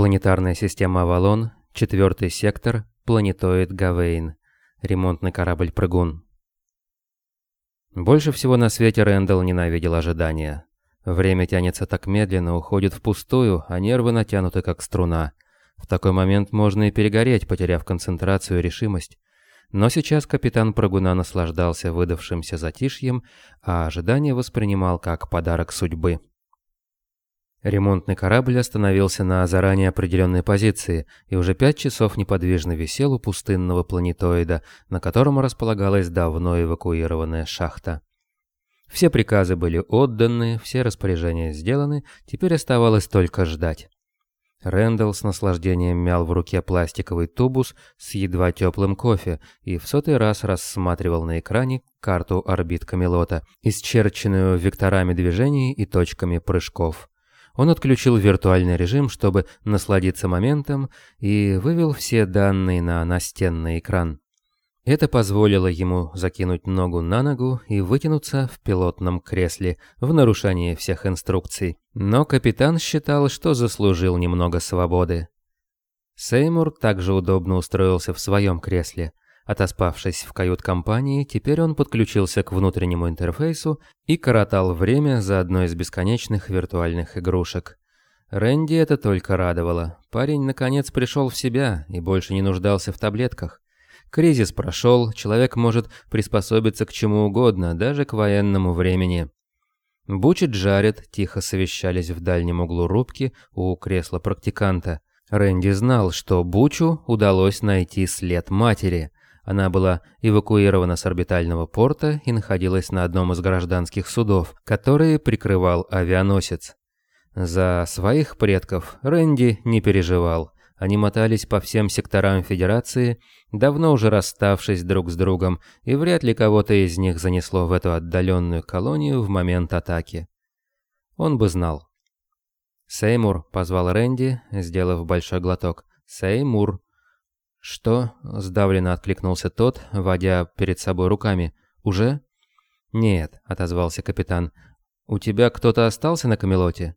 Планетарная система «Авалон», четвертый сектор, планетоид Гавейн. Ремонтный корабль «Прыгун». Больше всего на свете Рэндалл ненавидел ожидания. Время тянется так медленно, уходит впустую, а нервы натянуты как струна. В такой момент можно и перегореть, потеряв концентрацию и решимость. Но сейчас капитан Прыгуна наслаждался выдавшимся затишьем, а ожидание воспринимал как подарок судьбы. Ремонтный корабль остановился на заранее определенной позиции и уже пять часов неподвижно висел у пустынного планетоида, на котором располагалась давно эвакуированная шахта. Все приказы были отданы, все распоряжения сделаны, теперь оставалось только ждать. Рэндалл с наслаждением мял в руке пластиковый тубус с едва теплым кофе и в сотый раз рассматривал на экране карту орбит Камелота, исчерченную векторами движений и точками прыжков. Он отключил виртуальный режим, чтобы насладиться моментом, и вывел все данные на настенный экран. Это позволило ему закинуть ногу на ногу и вытянуться в пилотном кресле в нарушении всех инструкций. Но капитан считал, что заслужил немного свободы. Сеймур также удобно устроился в своем кресле. Отоспавшись в кают-компании, теперь он подключился к внутреннему интерфейсу и коротал время за одной из бесконечных виртуальных игрушек. Рэнди это только радовало. Парень наконец пришел в себя и больше не нуждался в таблетках. Кризис прошел, человек может приспособиться к чему угодно, даже к военному времени. Буч и тихо совещались в дальнем углу рубки у кресла практиканта. Рэнди знал, что Бучу удалось найти след матери – она была эвакуирована с орбитального порта и находилась на одном из гражданских судов, которые прикрывал авианосец. За своих предков Рэнди не переживал. Они мотались по всем секторам Федерации, давно уже расставшись друг с другом, и вряд ли кого-то из них занесло в эту отдаленную колонию в момент атаки. Он бы знал. «Сеймур», — позвал Рэнди, сделав большой глоток. «Сеймур». «Что?» – сдавленно откликнулся тот, водя перед собой руками. «Уже?» «Нет», – отозвался капитан. «У тебя кто-то остался на Камелоте?»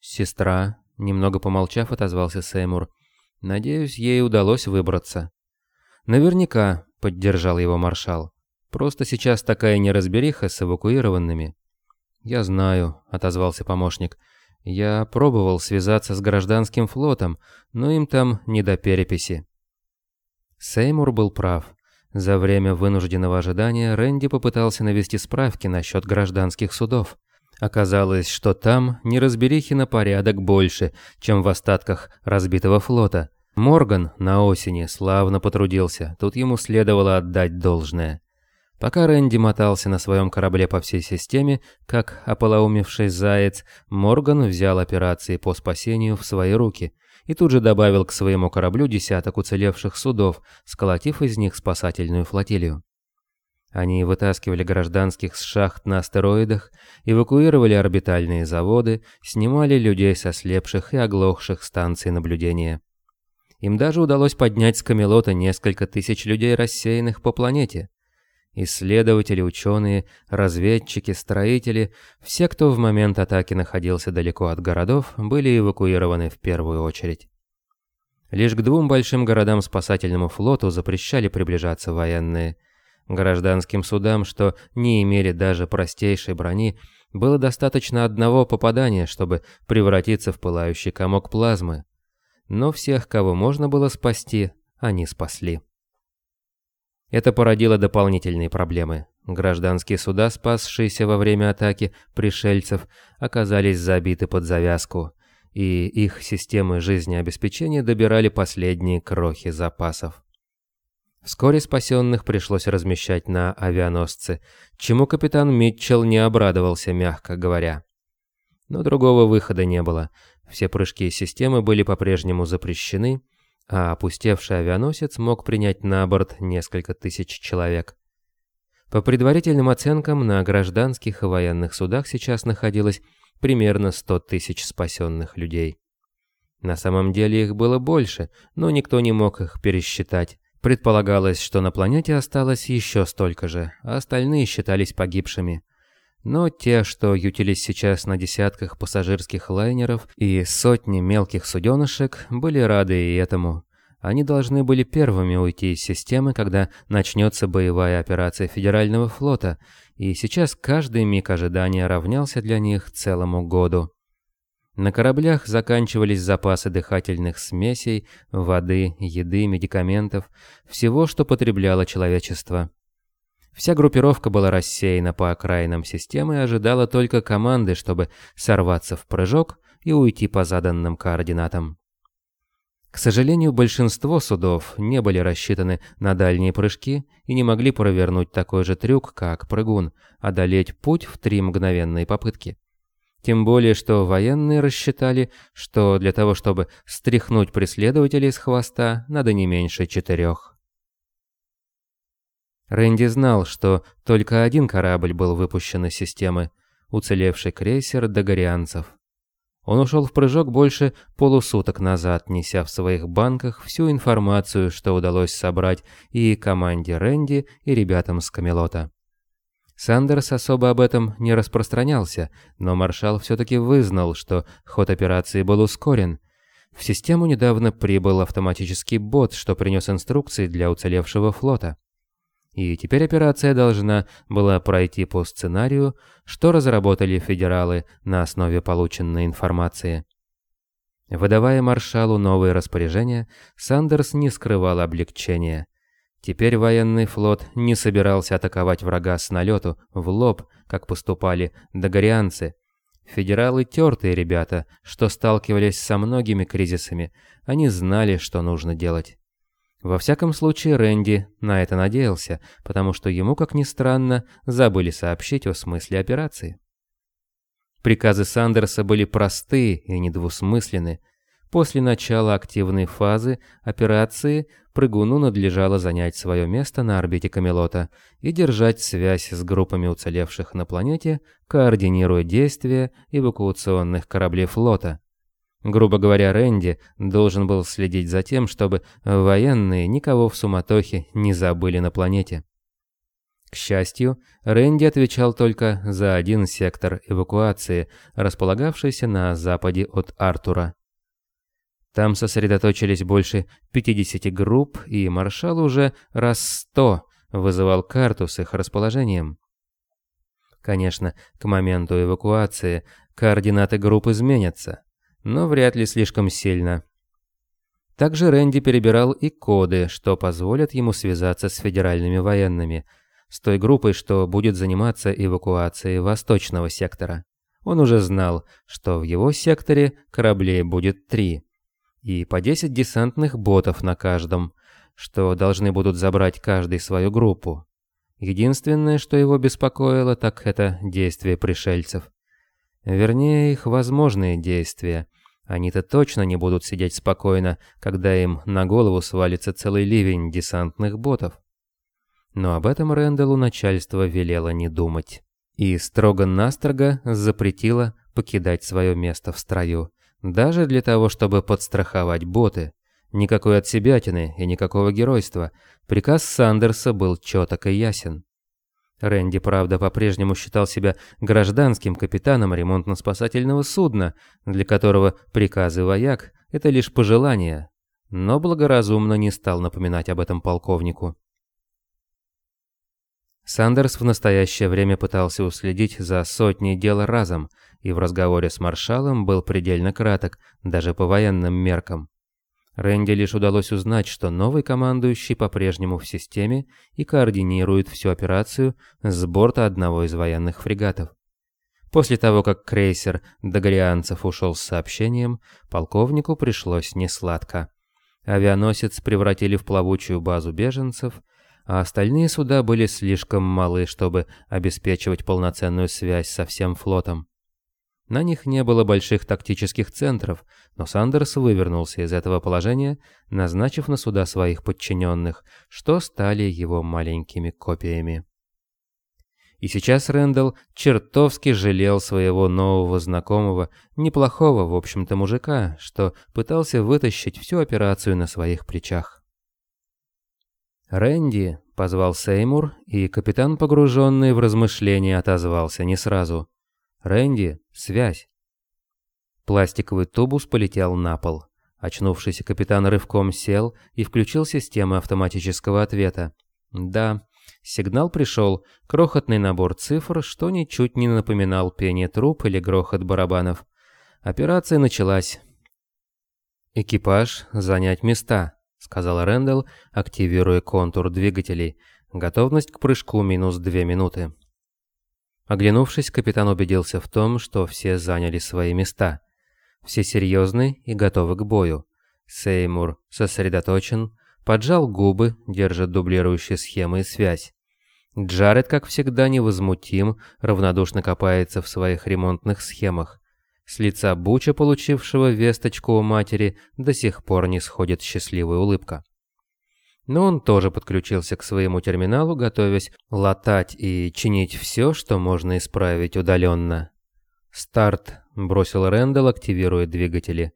«Сестра», – немного помолчав, отозвался Сеймур. «Надеюсь, ей удалось выбраться». «Наверняка», – поддержал его маршал. «Просто сейчас такая неразбериха с эвакуированными». «Я знаю», – отозвался помощник. «Я пробовал связаться с гражданским флотом, но им там не до переписи». Сеймур был прав. За время вынужденного ожидания Рэнди попытался навести справки насчет гражданских судов. Оказалось, что там неразберихи на порядок больше, чем в остатках разбитого флота. Морган на осени славно потрудился, тут ему следовало отдать должное. Пока Рэнди мотался на своем корабле по всей системе, как ополоумевший заяц, Морган взял операции по спасению в свои руки и тут же добавил к своему кораблю десяток уцелевших судов, сколотив из них спасательную флотилию. Они вытаскивали гражданских с шахт на астероидах, эвакуировали орбитальные заводы, снимали людей со слепших и оглохших станций наблюдения. Им даже удалось поднять с Камелота несколько тысяч людей, рассеянных по планете. Исследователи, ученые, разведчики, строители, все, кто в момент атаки находился далеко от городов, были эвакуированы в первую очередь. Лишь к двум большим городам спасательному флоту запрещали приближаться военные. Гражданским судам, что не имели даже простейшей брони, было достаточно одного попадания, чтобы превратиться в пылающий комок плазмы. Но всех, кого можно было спасти, они спасли. Это породило дополнительные проблемы. Гражданские суда, спасшиеся во время атаки пришельцев, оказались забиты под завязку, и их системы жизнеобеспечения добирали последние крохи запасов. Вскоре спасенных пришлось размещать на авианосцы, чему капитан Митчелл не обрадовался, мягко говоря. Но другого выхода не было. Все прыжки системы были по-прежнему запрещены, а опустевший авианосец мог принять на борт несколько тысяч человек. По предварительным оценкам, на гражданских и военных судах сейчас находилось примерно 100 тысяч спасенных людей. На самом деле их было больше, но никто не мог их пересчитать. Предполагалось, что на планете осталось еще столько же, а остальные считались погибшими. Но те, что ютились сейчас на десятках пассажирских лайнеров и сотни мелких суденышек, были рады и этому. Они должны были первыми уйти из системы, когда начнется боевая операция Федерального флота, и сейчас каждый миг ожидания равнялся для них целому году. На кораблях заканчивались запасы дыхательных смесей, воды, еды, медикаментов, всего, что потребляло человечество. Вся группировка была рассеяна по окраинам системы и ожидала только команды, чтобы сорваться в прыжок и уйти по заданным координатам. К сожалению, большинство судов не были рассчитаны на дальние прыжки и не могли провернуть такой же трюк, как прыгун, одолеть путь в три мгновенные попытки. Тем более, что военные рассчитали, что для того, чтобы стряхнуть преследователей с хвоста, надо не меньше четырех. Рэнди знал, что только один корабль был выпущен из системы, уцелевший крейсер Дагорианцев. Он ушел в прыжок больше полусуток назад, неся в своих банках всю информацию, что удалось собрать и команде Рэнди, и ребятам с Камелота. Сандерс особо об этом не распространялся, но маршал все-таки вызнал, что ход операции был ускорен. В систему недавно прибыл автоматический бот, что принес инструкции для уцелевшего флота. И теперь операция должна была пройти по сценарию, что разработали федералы на основе полученной информации. Выдавая маршалу новые распоряжения, Сандерс не скрывал облегчения. Теперь военный флот не собирался атаковать врага с налету, в лоб, как поступали догорианцы. Федералы тертые ребята, что сталкивались со многими кризисами, они знали, что нужно делать. Во всяком случае, Рэнди на это надеялся, потому что ему, как ни странно, забыли сообщить о смысле операции. Приказы Сандерса были просты и недвусмысленны. После начала активной фазы операции прыгуну надлежало занять свое место на орбите Камелота и держать связь с группами уцелевших на планете, координируя действия эвакуационных кораблей флота. Грубо говоря, Рэнди должен был следить за тем, чтобы военные никого в суматохе не забыли на планете. К счастью, Рэнди отвечал только за один сектор эвакуации, располагавшийся на западе от Артура. Там сосредоточились больше 50 групп, и маршал уже раз сто вызывал карту с их расположением. Конечно, к моменту эвакуации координаты групп изменятся но вряд ли слишком сильно. Также Рэнди перебирал и коды, что позволят ему связаться с федеральными военными, с той группой, что будет заниматься эвакуацией восточного сектора. Он уже знал, что в его секторе кораблей будет три, и по 10 десантных ботов на каждом, что должны будут забрать каждый свою группу. Единственное, что его беспокоило, так это действия пришельцев. Вернее, их возможные действия. Они-то точно не будут сидеть спокойно, когда им на голову свалится целый ливень десантных ботов. Но об этом Рэндаллу начальство велело не думать. И строго-настрого запретило покидать свое место в строю. Даже для того, чтобы подстраховать боты. Никакой отсебятины и никакого геройства. Приказ Сандерса был четок и ясен. Рэнди, правда, по-прежнему считал себя гражданским капитаном ремонтно-спасательного судна, для которого приказы вояк – это лишь пожелания, но благоразумно не стал напоминать об этом полковнику. Сандерс в настоящее время пытался уследить за сотней дел разом, и в разговоре с маршалом был предельно краток, даже по военным меркам. Рэнди лишь удалось узнать, что новый командующий по-прежнему в системе и координирует всю операцию с борта одного из военных фрегатов. После того, как крейсер Дагорианцев ушел с сообщением, полковнику пришлось несладко. Авианосец превратили в плавучую базу беженцев, а остальные суда были слишком малы, чтобы обеспечивать полноценную связь со всем флотом. На них не было больших тактических центров, но Сандерс вывернулся из этого положения, назначив на суда своих подчиненных, что стали его маленькими копиями. И сейчас Рэндалл чертовски жалел своего нового знакомого, неплохого, в общем-то, мужика, что пытался вытащить всю операцию на своих плечах. «Рэнди», Позвал Сеймур, и капитан, погруженный в размышления, отозвался не сразу. «Рэнди, связь!» Пластиковый тубус полетел на пол. Очнувшийся капитан рывком сел и включил систему автоматического ответа. «Да, сигнал пришел, крохотный набор цифр, что ничуть не напоминал пение труб или грохот барабанов. Операция началась. «Экипаж, занять места», — сказал Рэндалл, активируя контур двигателей. «Готовность к прыжку минус две минуты». Оглянувшись, капитан убедился в том, что все заняли свои места. Все серьезны и готовы к бою. Сеймур сосредоточен, поджал губы, держит дублирующие схемы и связь. Джаред, как всегда, невозмутим, равнодушно копается в своих ремонтных схемах. С лица Буча, получившего весточку у матери, до сих пор не сходит счастливая улыбка. Но он тоже подключился к своему терминалу, готовясь латать и чинить все, что можно исправить удаленно. «Старт», — бросил Рэндалл, активируя двигатели.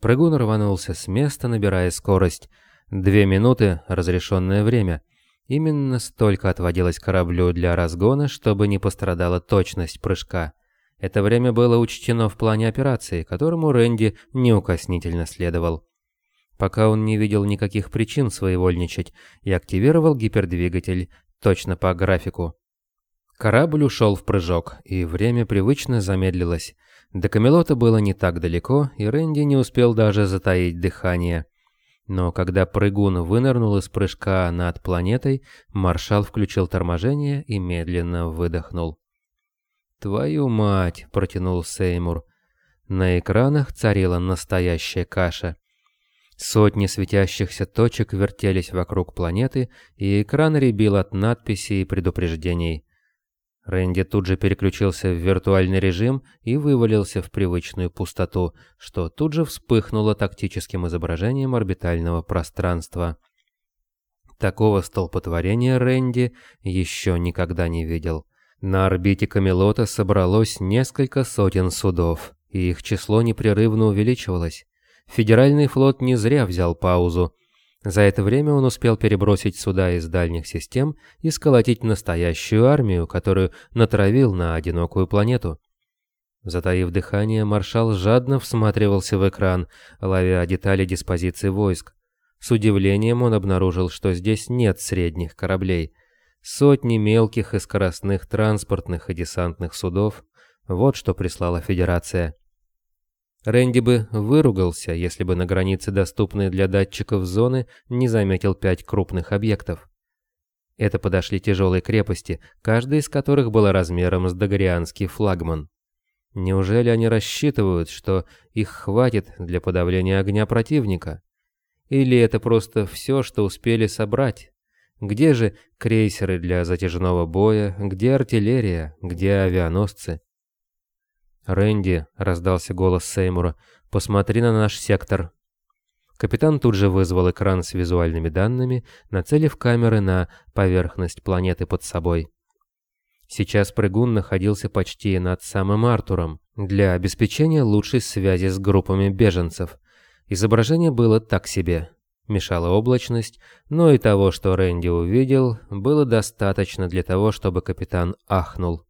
Прыгун рванулся с места, набирая скорость. Две минуты — разрешенное время. Именно столько отводилось кораблю для разгона, чтобы не пострадала точность прыжка. Это время было учтено в плане операции, которому Рэнди неукоснительно следовал. Пока он не видел никаких причин своевольничать и активировал гипердвигатель точно по графику. Корабль ушел в прыжок, и время привычно замедлилось. До Камелота было не так далеко, и Рэнди не успел даже затаить дыхание. Но когда прыгун вынырнул из прыжка над планетой, маршал включил торможение и медленно выдохнул. «Твою мать!» – протянул Сеймур. На экранах царила настоящая каша. Сотни светящихся точек вертелись вокруг планеты, и экран ребил от надписей и предупреждений. Рэнди тут же переключился в виртуальный режим и вывалился в привычную пустоту, что тут же вспыхнуло тактическим изображением орбитального пространства. Такого столпотворения Рэнди еще никогда не видел. На орбите Камелота собралось несколько сотен судов, и их число непрерывно увеличивалось. Федеральный флот не зря взял паузу. За это время он успел перебросить суда из дальних систем и сколотить настоящую армию, которую натравил на одинокую планету. Затаив дыхание, маршал жадно всматривался в экран, ловя детали диспозиции войск. С удивлением он обнаружил, что здесь нет средних кораблей – Сотни мелких и скоростных транспортных и десантных судов. Вот что прислала Федерация. Рэнди бы выругался, если бы на границе доступной для датчиков зоны не заметил пять крупных объектов. Это подошли тяжелые крепости, каждая из которых была размером с догорианский флагман. Неужели они рассчитывают, что их хватит для подавления огня противника? Или это просто все, что успели собрать? Где же крейсеры для затяжного боя, где артиллерия, где авианосцы? «Рэнди», — раздался голос Сеймура, — «посмотри на наш сектор». Капитан тут же вызвал экран с визуальными данными, нацелив камеры на поверхность планеты под собой. Сейчас прыгун находился почти над самым Артуром, для обеспечения лучшей связи с группами беженцев. Изображение было так себе. Мешала облачность, но и того, что Рэнди увидел, было достаточно для того, чтобы капитан ахнул.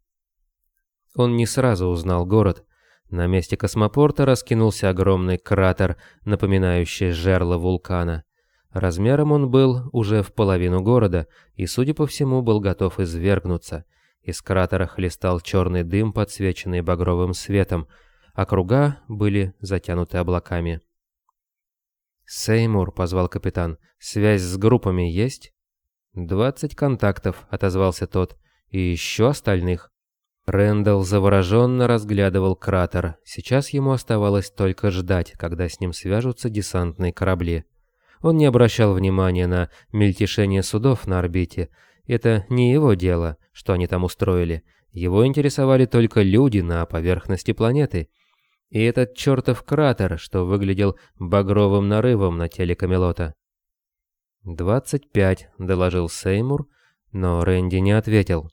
Он не сразу узнал город. На месте космопорта раскинулся огромный кратер, напоминающий жерло вулкана. Размером он был уже в половину города и, судя по всему, был готов извергнуться. Из кратера хлестал черный дым, подсвеченный багровым светом, а круга были затянуты облаками. «Сеймур», — позвал капитан, — «связь с группами есть?» «Двадцать контактов», — отозвался тот, — «и еще остальных». Рэндалл завороженно разглядывал кратер. Сейчас ему оставалось только ждать, когда с ним свяжутся десантные корабли. Он не обращал внимания на мельтешение судов на орбите. Это не его дело, что они там устроили. Его интересовали только люди на поверхности планеты — и этот чертов кратер, что выглядел багровым нарывом на теле Камелота. «Двадцать пять», — доложил Сеймур, но Рэнди не ответил.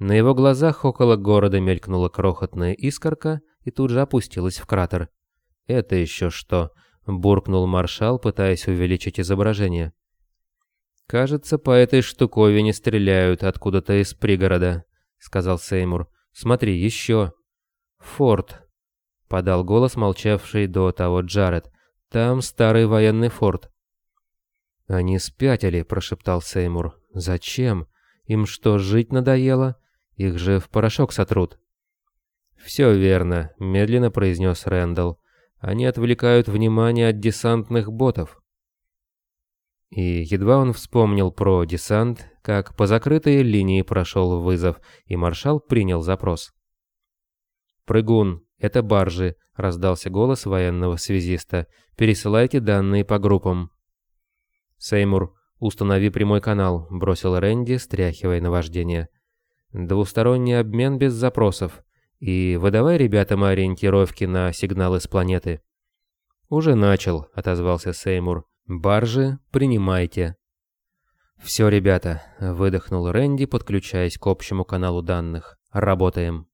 На его глазах около города мелькнула крохотная искорка и тут же опустилась в кратер. «Это еще что?» — буркнул маршал, пытаясь увеличить изображение. «Кажется, по этой штуковине стреляют откуда-то из пригорода», — сказал Сеймур. «Смотри, еще». «Форт», — подал голос молчавший до того Джаред. «Там старый военный форт». «Они спятили», — прошептал Сеймур. «Зачем? Им что, жить надоело? Их же в порошок сотрут». «Все верно», — медленно произнес Рэндалл. «Они отвлекают внимание от десантных ботов». И едва он вспомнил про десант, как по закрытой линии прошел вызов, и маршал принял запрос. «Прыгун, это баржи», — раздался голос военного связиста. «Пересылайте данные по группам». «Сеймур, установи прямой канал», — бросил Рэнди, стряхивая наваждение. «Двусторонний обмен без запросов. И выдавай ребятам ориентировки на сигналы с планеты». «Уже начал», — отозвался Сеймур. Баржи, принимайте. Все, ребята, выдохнул Рэнди, подключаясь к общему каналу данных. Работаем.